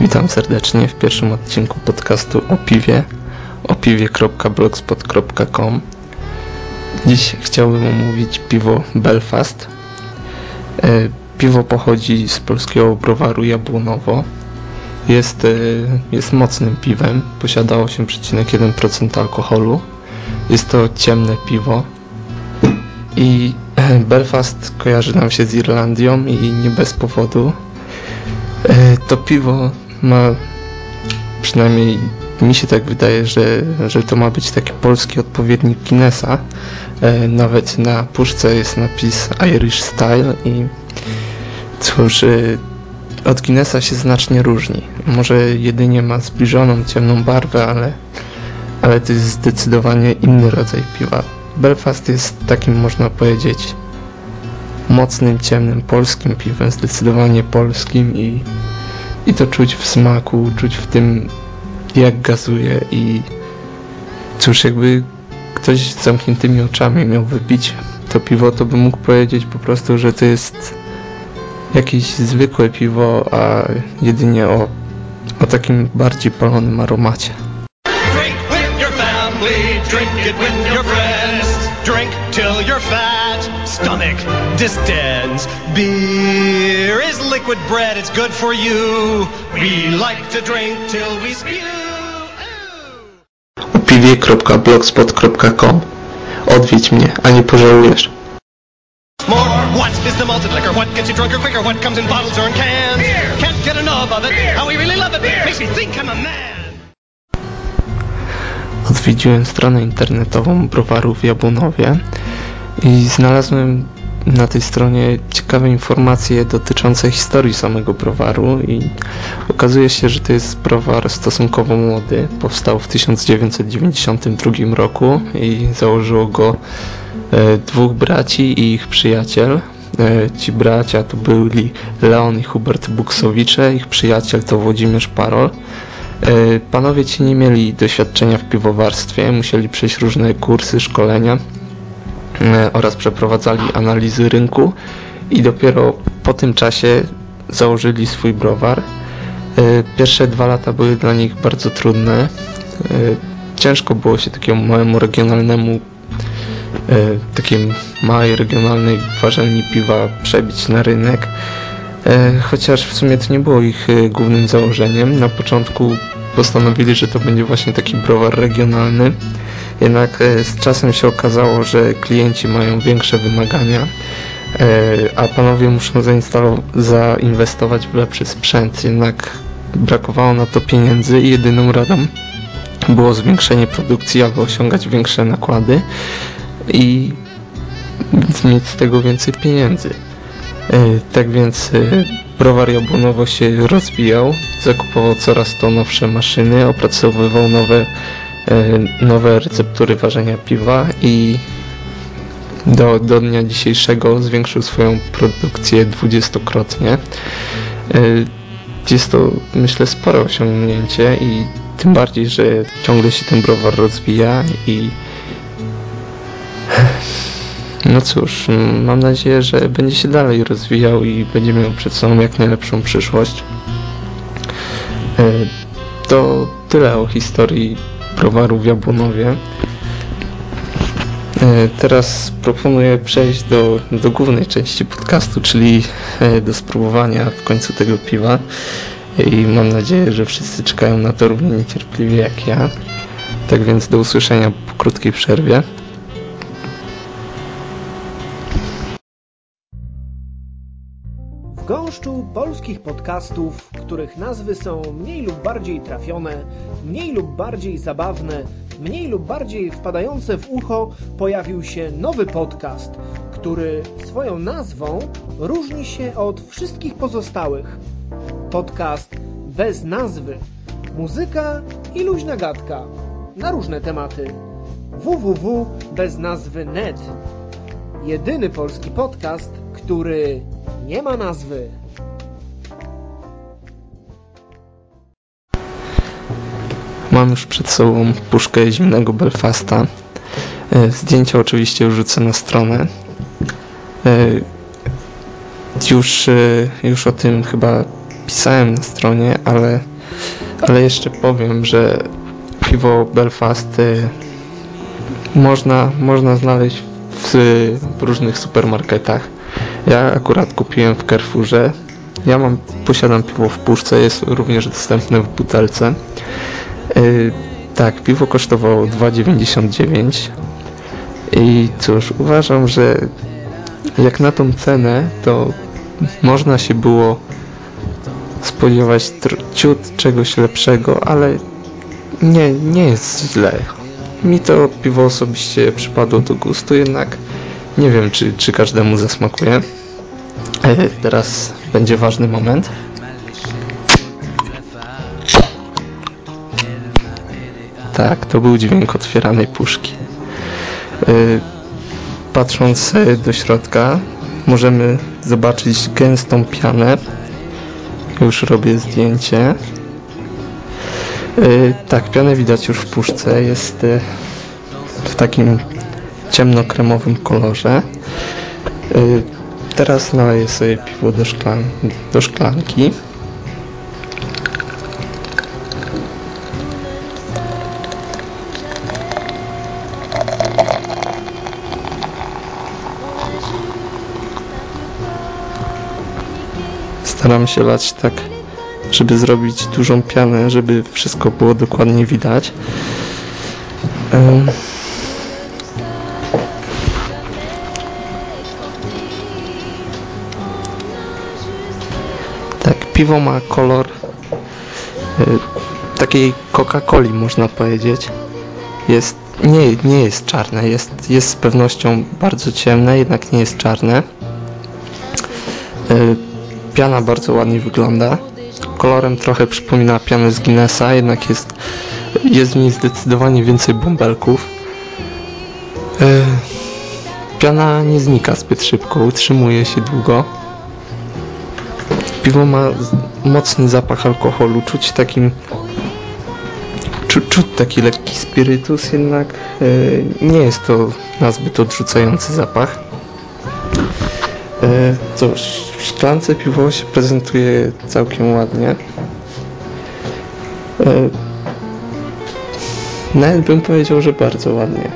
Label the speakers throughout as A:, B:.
A: Witam serdecznie w pierwszym odcinku podcastu o piwie opiwie.blogspot.com Dziś chciałbym omówić piwo Belfast. E, piwo pochodzi z polskiego browaru Jabłonowo. Jest, e, jest mocnym piwem, posiada 8,1% alkoholu. Jest to ciemne piwo i e, Belfast kojarzy nam się z Irlandią i nie bez powodu. To piwo ma przynajmniej mi się tak wydaje, że, że to ma być taki polski odpowiednik Guinnessa. E, nawet na puszce jest napis Irish Style i cóż, e, od Guinnessa się znacznie różni. Może jedynie ma zbliżoną ciemną barwę, ale, ale to jest zdecydowanie inny rodzaj piwa. Belfast jest takim, można powiedzieć, mocnym, ciemnym, polskim piwem, zdecydowanie polskim i, i to czuć w smaku, czuć w tym jak gazuje i cóż, jakby ktoś z zamkniętymi oczami miał wypić to piwo, to by mógł powiedzieć po prostu, że to jest jakieś zwykłe piwo, a jedynie o, o takim bardziej palonym aromacie. Drink with your family, drink it with your friends, drink till you're fat, stomach distends. Beer is liquid bread, it's good for you. We like to drink till we spew. piwie.blogspot.com Odwiedź mnie, a nie pożałujesz. More. What is the malted liquor? What gets you drunker quicker? What comes in bottles or in cans? Beer. Can't get enough of it. Beer. How we really love it. Beer. Makes me think I'm a man. Odwiedziłem stronę internetową browaru w Jabłonowie i znalazłem na tej stronie ciekawe informacje dotyczące historii samego browaru i okazuje się, że to jest browar stosunkowo młody. Powstał w 1992 roku i założyło go e, dwóch braci i ich przyjaciel. E, ci bracia to byli Leon i Hubert Buksowicze, ich przyjaciel to Włodzimierz Parol. E, panowie ci nie mieli doświadczenia w piwowarstwie, musieli przejść różne kursy, szkolenia oraz przeprowadzali analizy rynku i dopiero po tym czasie założyli swój browar. E, pierwsze dwa lata były dla nich bardzo trudne. E, ciężko było się takiemu małemu regionalnemu takiej małej regionalnej warzelni piwa przebić na rynek. Chociaż w sumie to nie było ich głównym założeniem. Na początku postanowili, że to będzie właśnie taki browar regionalny. Jednak e, z czasem się okazało, że klienci mają większe wymagania, e, a panowie muszą zainwestować w lepszy sprzęt. Jednak brakowało na to pieniędzy i jedyną radą było zwiększenie produkcji, aby osiągać większe nakłady i mieć z tego więcej pieniędzy. E, tak więc browar Jabłonowo się rozwijał, zakupował coraz to nowsze maszyny, opracowywał nowe E, nowe receptury ważenia piwa i do, do dnia dzisiejszego zwiększył swoją produkcję dwudziestokrotnie. E, jest to myślę spore osiągnięcie i tym bardziej, że ciągle się ten browar rozwija i no cóż, mam nadzieję, że będzie się dalej rozwijał i będzie miał przed sobą jak najlepszą przyszłość. E, to tyle o historii browaru w Jabłonowie. E, teraz proponuję przejść do, do głównej części podcastu, czyli e, do spróbowania w końcu tego piwa. I mam nadzieję, że wszyscy czekają na to równie niecierpliwie jak ja. Tak więc do usłyszenia po krótkiej przerwie.
B: Gąszczu polskich podcastów, których nazwy są mniej lub bardziej trafione, mniej lub bardziej zabawne, mniej lub bardziej wpadające w ucho, pojawił się nowy podcast, który swoją nazwą różni się od wszystkich pozostałych. Podcast bez nazwy. Muzyka i luźna gadka na różne tematy. www bez nazwy net. Jedyny polski podcast, który nie ma nazwy.
A: Mam już przed sobą puszkę zimnego Belfasta. E, zdjęcia oczywiście rzucę na stronę. E, już, e, już o tym chyba napisałem na stronie, ale, ale jeszcze powiem, że piwo Belfast można, można znaleźć w, w różnych supermarketach. Ja akurat kupiłem w Carrefourze. Ja mam, posiadam piwo w puszce, jest również dostępne w butelce. Yy, tak, piwo kosztowało 2,99 i cóż, uważam, że jak na tą cenę, to można się było spodziewać ciut czegoś lepszego, ale nie, nie jest źle. Mi to piwo osobiście przypadło do gustu, jednak nie wiem, czy, czy każdemu zasmakuje. E, teraz będzie ważny moment. Tak, to był dźwięk otwieranej puszki. E, patrząc do środka, możemy zobaczyć gęstą pianę. Już robię zdjęcie. Tak, pianę widać już w puszce. Jest w takim ciemnokremowym kolorze. Yy, teraz naleję sobie piwo do, szklan do szklanki. Staram się lać tak żeby zrobić dużą pianę, żeby wszystko było dokładnie widać. Tak, piwo ma kolor e, takiej Coca-Coli można powiedzieć. Jest, nie, nie jest czarne, jest, jest z pewnością bardzo ciemne, jednak nie jest czarne. E, piana bardzo ładnie wygląda kolorem trochę przypomina pianę z Guinnessa, jednak jest, jest w niej zdecydowanie więcej bąbelków. Yy, piana nie znika zbyt szybko, utrzymuje się długo. Piwo ma mocny zapach alkoholu, czuć takim czu, czuć taki lekki spirytus, jednak yy, nie jest to nazbyt odrzucający zapach. E, cóż, w szklance piwo się prezentuje całkiem ładnie. E, nawet bym powiedział, że bardzo ładnie.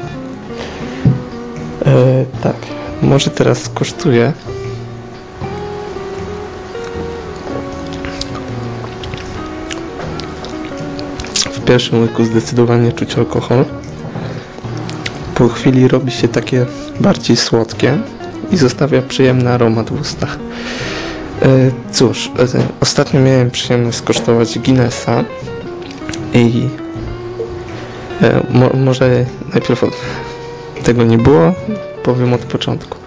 A: E, tak, może teraz skosztuję. W pierwszym łyku zdecydowanie czuć alkohol. Po chwili robi się takie bardziej słodkie i zostawia przyjemny aromat w ustach. E, cóż, e, ostatnio miałem przyjemność skosztować Guinnessa i e, mo może najpierw od... tego nie było, powiem od początku.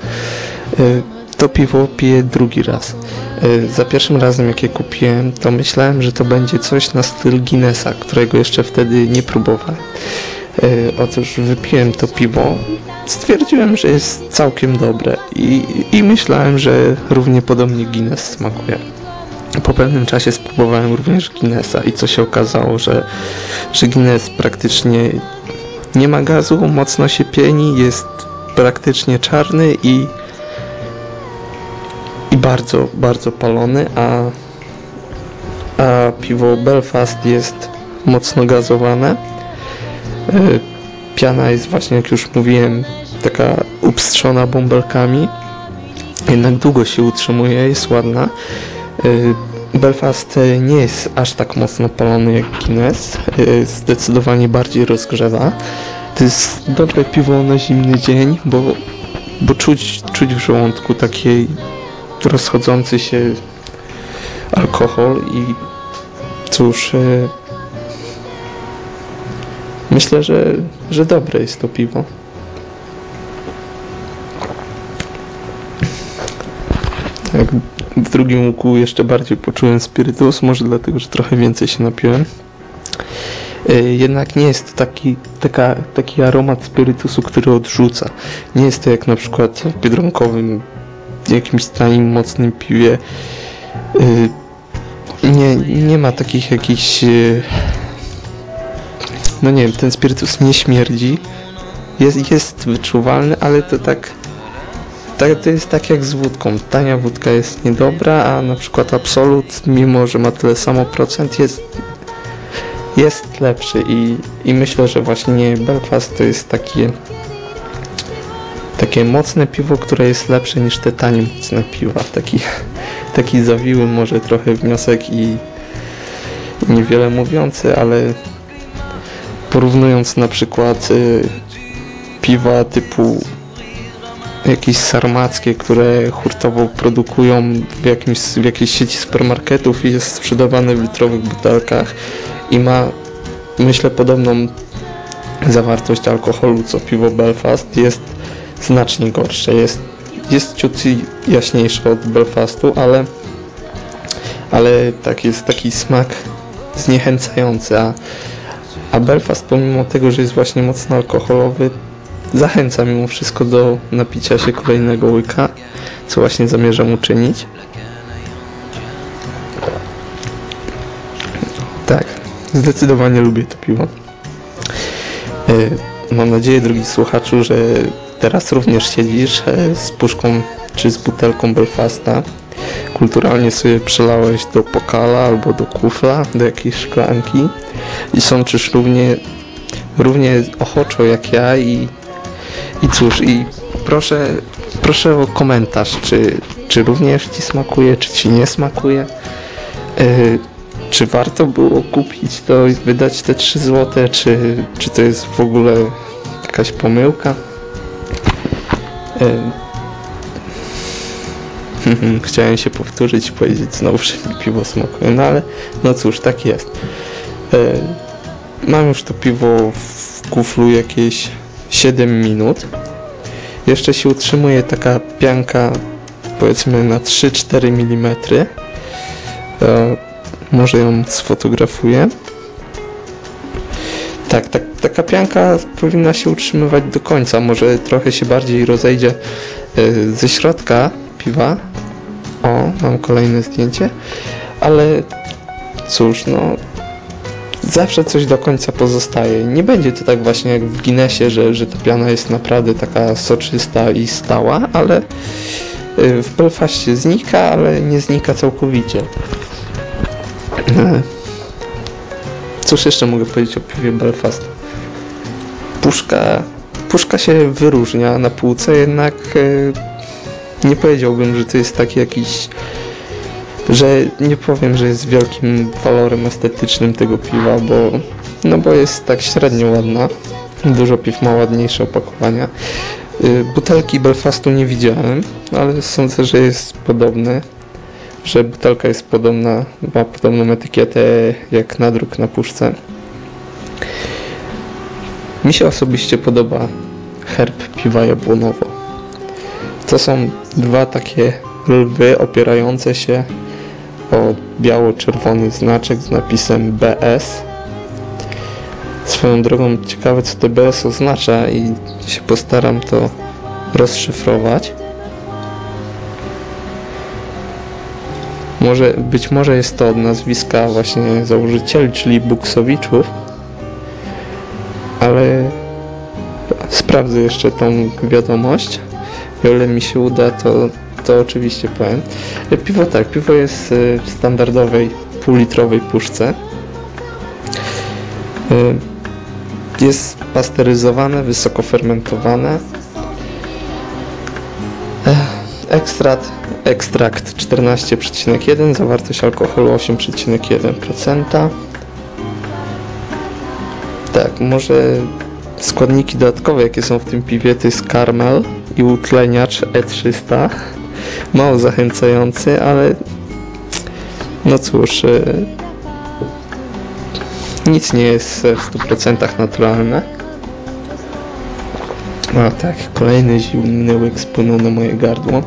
A: To piwo piję drugi raz. Za pierwszym razem jak je kupiłem, to myślałem, że to będzie coś na styl Guinnessa, którego jeszcze wtedy nie próbowałem. E, otóż wypiłem to piwo, stwierdziłem, że jest całkiem dobre i, i myślałem, że równie podobnie Guinness smakuje. Po pewnym czasie spróbowałem również Guinnessa i co się okazało, że, że Guinness praktycznie nie ma gazu, mocno się pieni, jest praktycznie czarny i, i bardzo, bardzo palony, a, a piwo Belfast jest mocno gazowane E, piana jest właśnie, jak już mówiłem, taka upstrzona bąbelkami. Jednak długo się utrzymuje, jest ładna. E, Belfast nie jest aż tak mocno palony jak Guinness. E, zdecydowanie bardziej rozgrzewa. To jest dobre piwo na zimny dzień, bo, bo czuć, czuć w żołądku taki rozchodzący się alkohol i cóż, Myślę, że, że dobre jest to piwo. Tak, w drugim łuku jeszcze bardziej poczułem spirytus, może dlatego, że trochę więcej się napiłem. E, jednak nie jest to taki, taka, taki aromat spirytusu, który odrzuca. Nie jest to jak na przykład w biedronkowym, jakimś tanim, mocnym piwie. E, nie, nie ma takich jakichś e, no nie wiem, ten spirytus nie śmierdzi. Jest, jest wyczuwalny, ale to tak tak, to jest tak jak z wódką. Tania wódka jest niedobra, a na przykład Absolut, mimo że ma tyle samo procent, jest, jest lepszy i, i myślę, że właśnie Belfast to jest takie takie mocne piwo, które jest lepsze niż te tanie mocne piwa. Taki, taki zawiły może trochę wniosek i, i niewiele mówiący, ale porównując na przykład y, piwa typu jakieś sarmackie, które hurtowo produkują w, jakimś, w jakiejś sieci supermarketów i jest sprzedawane w litrowych butelkach i ma myślę podobną zawartość alkoholu co piwo Belfast jest znacznie gorsze jest, jest ciut jaśniejsze od Belfastu ale ale tak jest taki smak zniechęcający a, a Belfast pomimo tego, że jest właśnie mocno alkoholowy zachęca mimo wszystko do napicia się kolejnego łyka, co właśnie zamierzam uczynić. Tak, zdecydowanie lubię to piwo. E, mam nadzieję, drogi słuchaczu, że teraz również siedzisz e, z puszką czy z butelką Belfasta. Kulturalnie sobie przelałeś do pokala albo do kufla, do jakiejś szklanki i sączysz równie, równie ochoczo jak ja i i cóż, i proszę, proszę o komentarz, czy, czy również Ci smakuje, czy Ci nie smakuje. Yy, czy warto było kupić to i wydać te 3 zł, czy, czy to jest w ogóle jakaś pomyłka? Chciałem się powtórzyć i powiedzieć znowu, że piwo smakuje, no ale no cóż, tak jest. Mam już to piwo w kuflu jakieś 7 minut. Jeszcze się utrzymuje taka pianka powiedzmy na 3-4 mm. E, może ją sfotografuję. Tak, tak, taka pianka powinna się utrzymywać do końca. Może trochę się bardziej rozejdzie e, ze środka piwa. O, mam kolejne zdjęcie. Ale cóż, no zawsze coś do końca pozostaje. Nie będzie to tak właśnie jak w Guinnessie, że, że ta piana jest naprawdę taka soczysta i stała, ale y, w Belfaście znika, ale nie znika całkowicie. Cóż jeszcze mogę powiedzieć o piwie Belfast? Puszka, puszka się wyróżnia na półce, jednak y, nie powiedziałbym, że to jest taki jakiś że nie powiem, że jest wielkim walorem estetycznym tego piwa, bo no bo jest tak średnio ładna. Dużo piw ma ładniejsze opakowania. Y, butelki Belfastu nie widziałem, ale sądzę, że jest podobne, że butelka jest podobna, ma podobną etykietę jak nadruk na puszce. Mi się osobiście podoba herb piwa jabłonowo. To są dwa takie lwy opierające się o biało-czerwony znaczek z napisem BS. Swoją drogą ciekawe co to BS oznacza i się postaram to rozszyfrować. Może, być może jest to od nazwiska właśnie założycieli, czyli Buksowiczów, ale sprawdzę jeszcze tą wiadomość. O ile mi się uda, to to oczywiście powiem. Piwo tak, piwo jest w standardowej półlitrowej puszce. Y, jest pasteryzowane, wysoko fermentowane. Ekstrakt, ekstrakt 14,1, zawartość alkoholu 8,1%. Tak, może składniki dodatkowe jakie są w tym piwie to jest karmel i utleniacz E300 mało zachęcający, ale no cóż, e, nic nie jest w 100% naturalne. A tak, kolejny zimny łyk spłynął na moje gardło.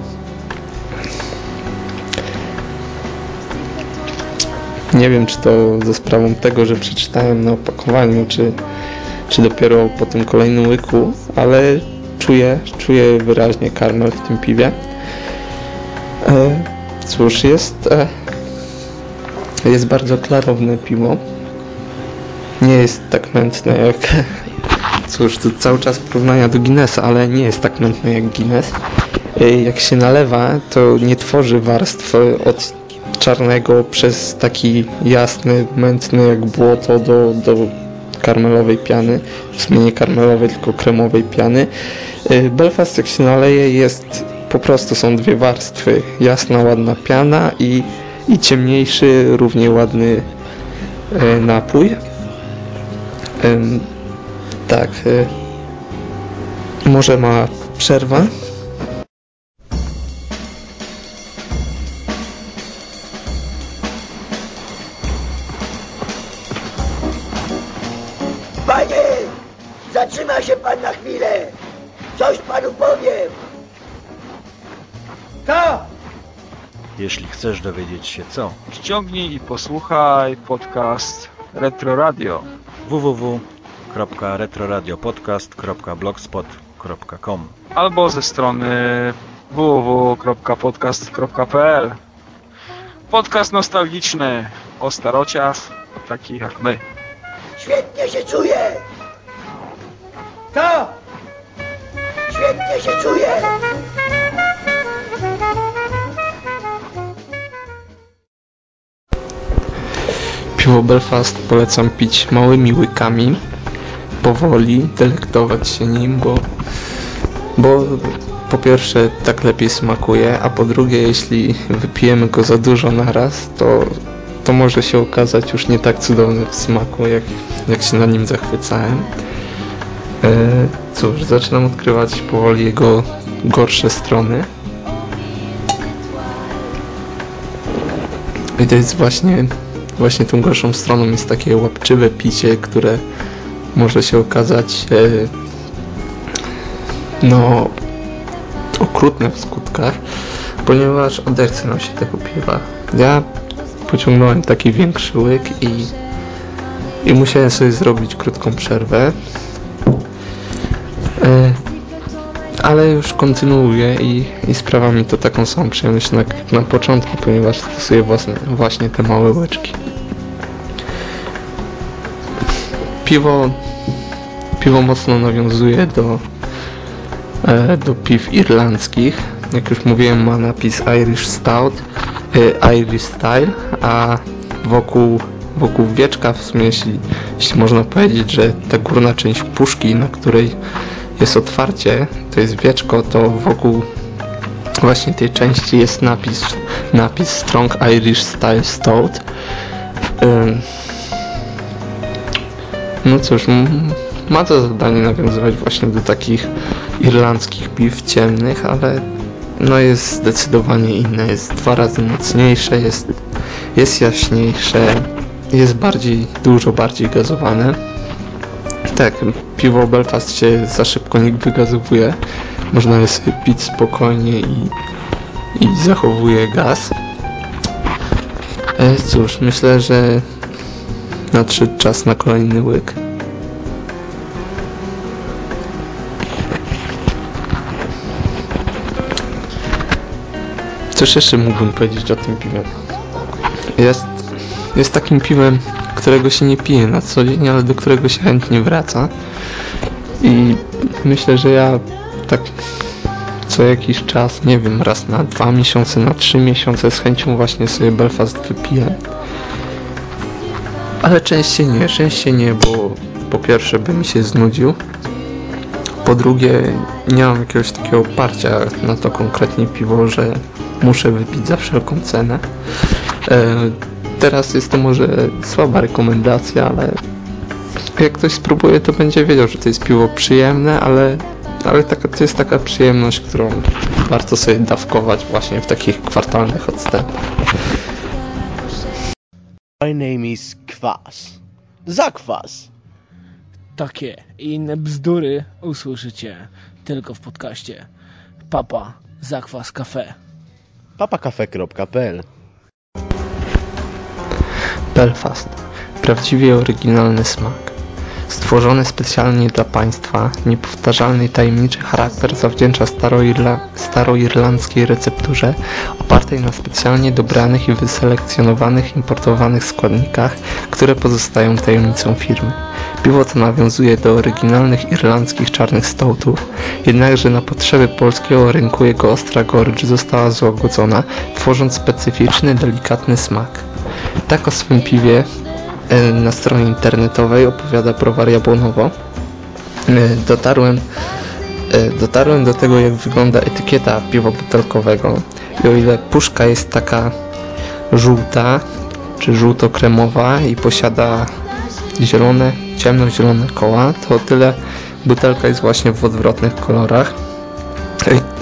A: Nie wiem, czy to ze sprawą tego, że przeczytałem na opakowaniu, czy, czy dopiero po tym kolejnym łyku, ale czuję, czuję wyraźnie karmel w tym piwie. E, cóż, jest e, jest bardzo klarowne piwo. Nie jest tak mętne jak cóż, tu cały czas porównania do Guinnessa, ale nie jest tak mętne jak Guinness. jak się nalewa, to nie tworzy warstw od czarnego przez taki jasny, mętny jak błoto do, do karmelowej piany, w sumie nie karmelowej, tylko kremowej piany. Belfast jak się naleje jest po prostu są dwie warstwy, jasna, ładna piana i, i ciemniejszy, równie ładny e, napój. Tak, e, może ma przerwę.
C: Chcesz dowiedzieć się co, ściągnij i posłuchaj podcast Retro Radio
D: www.retroradiopodcast.blogspot.com
C: albo ze strony www.podcast.pl Podcast nostalgiczny o starociach, takich jak my.
E: Świetnie się czuję!
B: Ta!
E: Świetnie się czuję!
A: Piwo Belfast polecam pić małymi łykami, powoli, delektować się nim, bo, bo po pierwsze tak lepiej smakuje, a po drugie jeśli wypijemy go za dużo naraz, to, to może się okazać już nie tak cudowny w smaku, jak, jak się na nim zachwycałem. E, cóż, zaczynam odkrywać powoli jego gorsze strony. I to jest właśnie właśnie tą gorszą stroną jest takie łapczywe picie, które może się okazać e, no okrutne w skutkach, ponieważ odechce nam się tego piwa. Ja pociągnąłem taki większy łyk i, i musiałem sobie zrobić krótką przerwę. E, ale już kontynuuję i, i sprawia mi to taką samą przyjemność jak na początku, ponieważ stosuję własne, właśnie te małe łyczki. Piwo, piwo mocno nawiązuje do, e, do piw irlandzkich. Jak już mówiłem, ma napis Irish Stout, e, Irish Style, a wokół, wokół wieczka, w sumie jeśli, jeśli można powiedzieć, że ta górna część puszki, na której jest otwarcie, to jest wieczko, to wokół właśnie tej części jest napis, napis Strong Irish Style Stout. No cóż, ma to zadanie nawiązywać właśnie do takich irlandzkich piw ciemnych, ale no jest zdecydowanie inne, jest dwa razy mocniejsze, jest, jest jaśniejsze, jest bardziej, dużo bardziej gazowane. Tak, piwo Belfast się za szybko nie wygazowuje. Można je sobie pić spokojnie i, i zachowuje gaz. E, cóż, myślę, że nadszedł czas na kolejny łyk. Cóż jeszcze mógłbym powiedzieć o tym piwie? Jest, jest takim piwem, którego się nie pije na co dzień, ale do którego się chętnie wraca. I myślę, że ja tak co jakiś czas, nie wiem, raz na dwa miesiące, na trzy miesiące z chęcią właśnie sobie Belfast wypiję. Ale częściej nie, częściej nie, bo po pierwsze by mi się znudził. Po drugie, nie mam jakiegoś takiego oparcia na to konkretnie piwo, że muszę wypić za wszelką cenę. E, teraz jest to może słaba rekomendacja, ale jak ktoś spróbuje, to będzie wiedział, że to jest piwo przyjemne, ale, ale taka, to jest taka przyjemność, którą warto sobie dawkować właśnie w takich kwartalnych odstępach.
B: My name is Kwas. Zakwas. Takie i inne bzdury usłyszycie tylko w podcaście Papa Zakwas Cafe.
D: papakafe.pl
A: Belfast. Prawdziwie oryginalny smak. Stworzony specjalnie dla państwa, niepowtarzalny i tajemniczy charakter zawdzięcza staroirla staroirlandzkiej recepturze opartej na specjalnie dobranych i wyselekcjonowanych importowanych składnikach, które pozostają tajemnicą firmy. Piwo to nawiązuje do oryginalnych irlandzkich czarnych stołtów, jednakże na potrzeby polskiego rynku jego ostra gorycz została złagodzona, tworząc specyficzny, delikatny smak. Tak o swym piwie na stronie internetowej opowiada Browar Jabłonowo. E, dotarłem, e, dotarłem do tego, jak wygląda etykieta piwa butelkowego i o ile puszka jest taka żółta, czy żółto-kremowa i posiada zielone, ciemnozielone koła, to o tyle butelka jest właśnie w odwrotnych kolorach.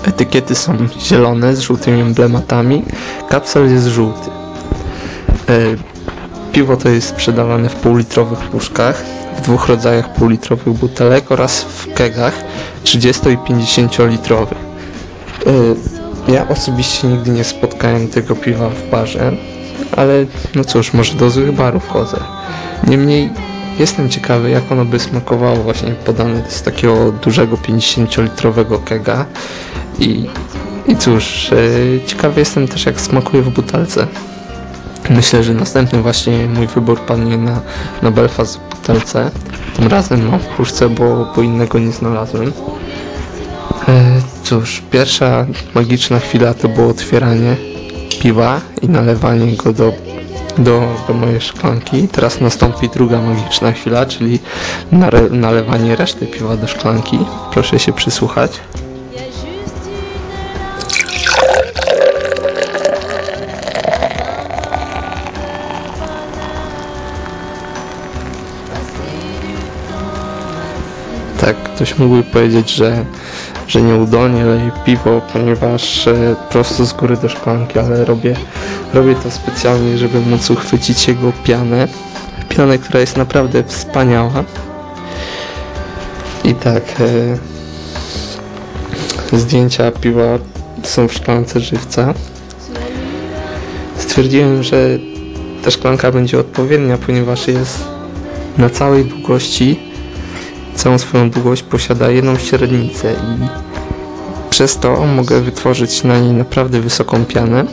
A: Etykiety są zielone z żółtymi emblematami, kapsel jest żółty. Piwo to jest sprzedawane w półlitrowych puszkach, w dwóch rodzajach półlitrowych butelek oraz w kegach 30 i 50 litrowych. Ja osobiście nigdy nie spotkałem tego piwa w barze, ale no cóż, może do złych barów chodzę. Niemniej jestem ciekawy, jak ono by smakowało właśnie podane z takiego dużego 50-litrowego kega i, i cóż, yy, ciekawy jestem też jak smakuje w butelce. Myślę, że następny właśnie mój wybór padnie na, na Belfast w butelce. Tym razem mam w puszce, bo, bo innego nie znalazłem. E, cóż, pierwsza magiczna chwila to było otwieranie piwa i nalewanie go do, do, do mojej szklanki. Teraz nastąpi druga magiczna chwila, czyli nalewanie reszty piwa do szklanki. Proszę się przysłuchać. Ktoś mógłby powiedzieć, że, że nieudolnie leję piwo, ponieważ e, prosto z góry do szklanki, ale robię, robię to specjalnie, żeby móc uchwycić jego pianę. Pianę, która jest naprawdę wspaniała. I tak, e, zdjęcia piwa są w szklance żywca. Stwierdziłem, że ta szklanka będzie odpowiednia, ponieważ jest na całej długości całą swoją długość posiada jedną średnicę i przez to mogę wytworzyć na niej naprawdę wysoką pianę.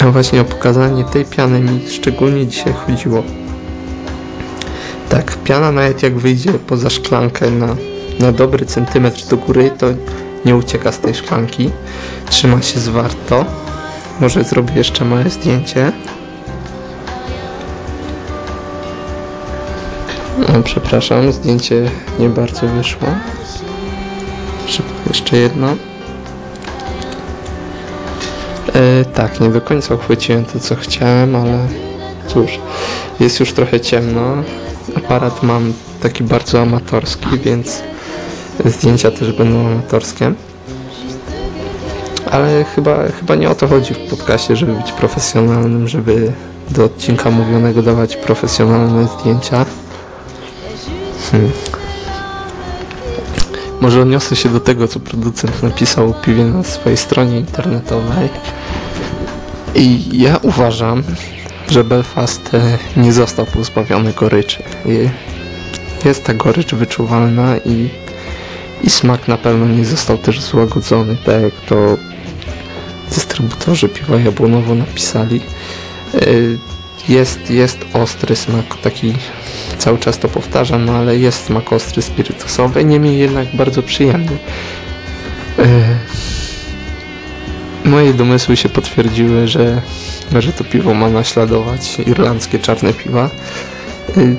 A: A właśnie o pokazanie tej piany mi szczególnie dzisiaj chodziło. Tak, piana nawet jak wyjdzie poza szklankę na, na dobry centymetr do góry, to nie ucieka z tej szklanki. Trzyma się zwarto. Może zrobię jeszcze małe zdjęcie. Przepraszam, zdjęcie nie bardzo wyszło. Szybko jeszcze jedno. E, tak, nie do końca uchwyciłem to co chciałem, ale cóż, jest już trochę ciemno. Aparat mam taki bardzo amatorski, więc zdjęcia też będą amatorskie. Ale chyba, chyba nie o to chodzi w podcaście, żeby być profesjonalnym, żeby do odcinka mówionego dawać profesjonalne zdjęcia. Hmm. Może odniosę się do tego, co producent napisał o piwie na swojej stronie internetowej. I ja uważam, że Belfast e, nie został pozbawiony goryczy. Jest ta gorycz wyczuwalna i, i smak na pewno nie został też złagodzony, tak jak to dystrybutorzy piwa jabłonowo napisali. E, jest, jest ostry smak, taki cały czas to powtarzam, no ale jest smak ostry spirytusowy, niemniej jednak bardzo przyjemny. Yy. Moje domysły się potwierdziły, że, że to piwo ma naśladować irlandzkie czarne piwa. Yy.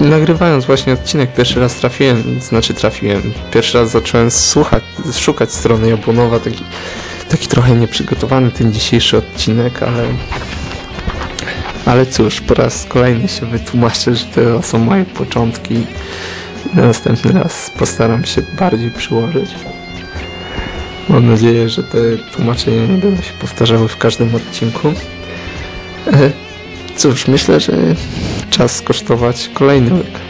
A: Nagrywając właśnie odcinek pierwszy raz trafiłem, znaczy trafiłem, pierwszy raz zacząłem słuchać, szukać strony Jabłonowa, taki, taki trochę nieprzygotowany ten dzisiejszy odcinek, ale ale cóż, po raz kolejny się wytłumaczę, że to są moje początki. Następny raz postaram się bardziej przyłożyć. Mam nadzieję, że te tłumaczenia nie będą się powtarzały w każdym odcinku. E, cóż, myślę, że czas skosztować kolejny łyk.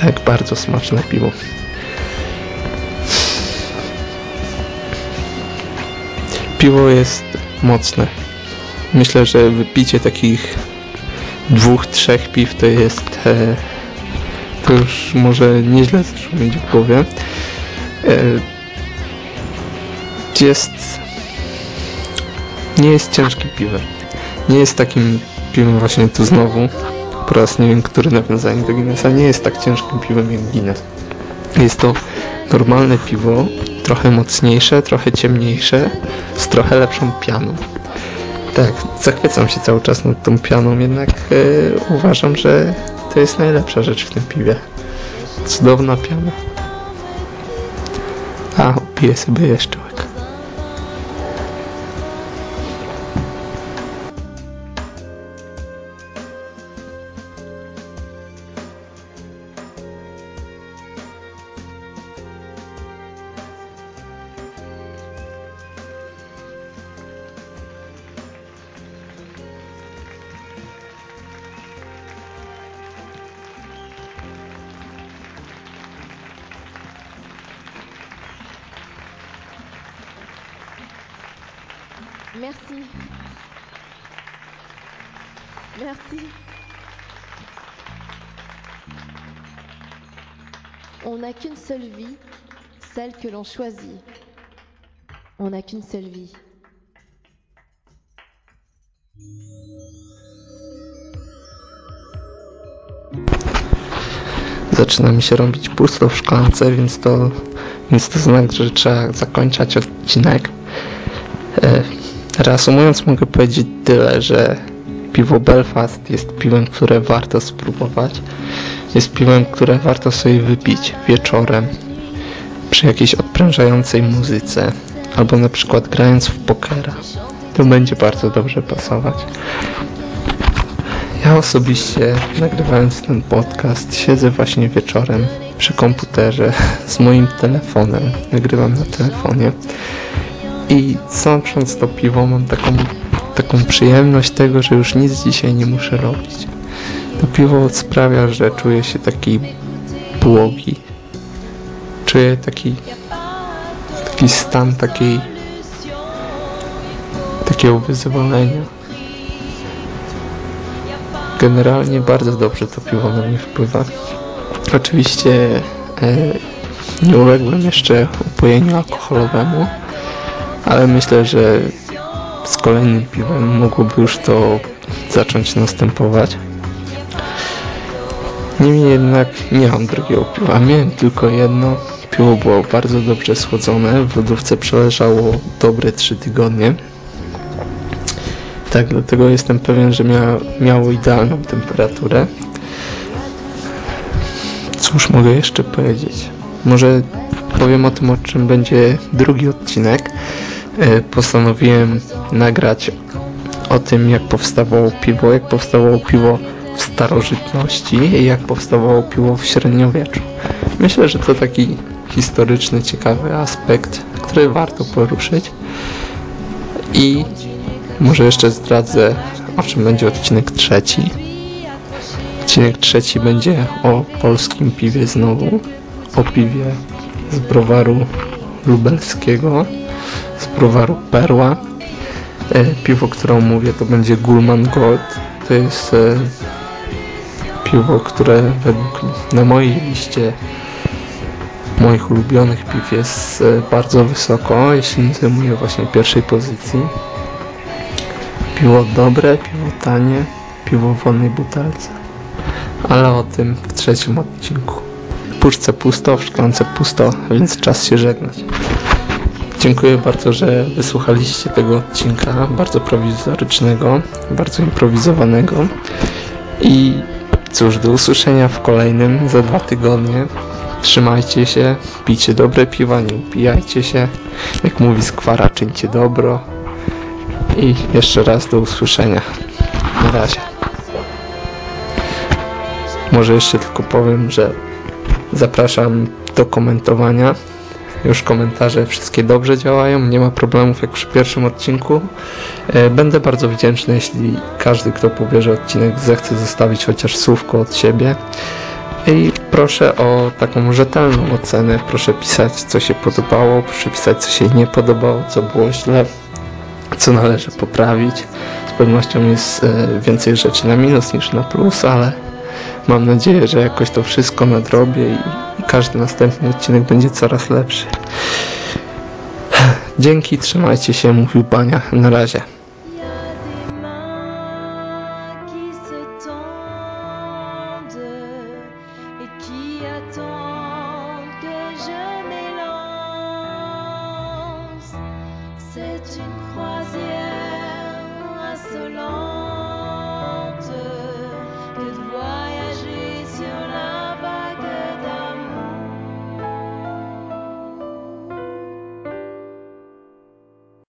A: Tak, bardzo smaczne piwo. Piwo jest mocne. myślę, że wypicie takich dwóch, trzech piw to jest e, to już może nieźle mieć w głowie. E, jest nie jest ciężkim piwem. Nie jest takim piwem właśnie tu znowu po raz nie wiem, który nawiązanie do Guinnessa nie jest tak ciężkim piwem jak Guinness. Jest to normalne piwo, trochę mocniejsze, trochę ciemniejsze, z trochę lepszą pianą. Tak, zachwycam się cały czas nad tą pianą, jednak yy, uważam, że to jest najlepsza rzecz w tym piwie. Cudowna piana. A, upiję sobie jeszcze łyk.
D: Merci. Merci. On n'a qu'une seule vie, celle que l'on choisit. On n'a qu'une seule vie.
A: Zaczyna mi się robić pusto w szklance, więc to, więc to znak, że trzeba zakończać odcinek. Reasumując mogę powiedzieć tyle, że piwo Belfast jest piwem, które warto spróbować. Jest piwem, które warto sobie wypić wieczorem przy jakiejś odprężającej muzyce albo na przykład grając w pokera. To będzie bardzo dobrze pasować. Ja osobiście nagrywając ten podcast siedzę właśnie wieczorem przy komputerze z moim telefonem. Nagrywam na telefonie i sącząc to piwo mam taką, taką przyjemność tego, że już nic dzisiaj nie muszę robić. To piwo sprawia, że czuję się taki błogi. Czuję taki taki stan takiej takiego wyzwolenia. Generalnie bardzo dobrze to piwo na mnie wpływa. Oczywiście e, nie uległem jeszcze upojeniu alkoholowemu, ale myślę, że z kolejnym piwem mogłoby już to zacząć następować. Niemniej jednak nie mam drugiego piwa, miałem tylko jedno. Piwo było bardzo dobrze schłodzone, w lodówce przeleżało dobre 3 tygodnie. Tak, dlatego jestem pewien, że mia miało idealną temperaturę. Cóż mogę jeszcze powiedzieć? Może powiem o tym, o czym będzie drugi odcinek. E, postanowiłem nagrać o tym, jak powstawało piwo, jak powstawało piwo w starożytności jak powstawało piwo w średniowieczu. Myślę, że to taki historyczny, ciekawy aspekt, który warto poruszyć. I może jeszcze zdradzę, o czym będzie odcinek trzeci. Odcinek trzeci będzie o polskim piwie znowu, o piwie z browaru lubelskiego, z browaru Perła. E, piwo, które mówię, to będzie Gulman Gold. To jest e, piwo, które według na mojej liście moich ulubionych piw jest e, bardzo wysoko, jeśli nie zajmuje właśnie pierwszej pozycji. Piwo dobre, piwo tanie, piwo w wolnej butelce. Ale o tym w trzecim odcinku. Puszce pusto, w szklance pusto, więc czas się żegnać. Dziękuję bardzo, że wysłuchaliście tego odcinka, bardzo prowizorycznego, bardzo improwizowanego. I cóż, do usłyszenia w kolejnym za dwa tygodnie. Trzymajcie się, pijcie dobre piwa, nie upijajcie się. Jak mówi skwara, czyńcie dobro. I jeszcze raz do usłyszenia. Na razie. Może jeszcze tylko powiem, że zapraszam do komentowania. Już komentarze wszystkie dobrze działają, nie ma problemów jak przy pierwszym odcinku. E, będę bardzo wdzięczny, jeśli każdy, kto pobierze odcinek, zechce zostawić chociaż słówko od siebie. I proszę o taką rzetelną ocenę. Proszę pisać, co się podobało, proszę pisać, co się nie podobało, co było źle, co należy poprawić. Z pewnością jest e, więcej rzeczy na minus niż na plus, ale mam nadzieję, że jakoś to wszystko nadrobię i, i każdy następny odcinek będzie coraz lepszy. Dzięki, trzymajcie się, mówił Bania. Na razie.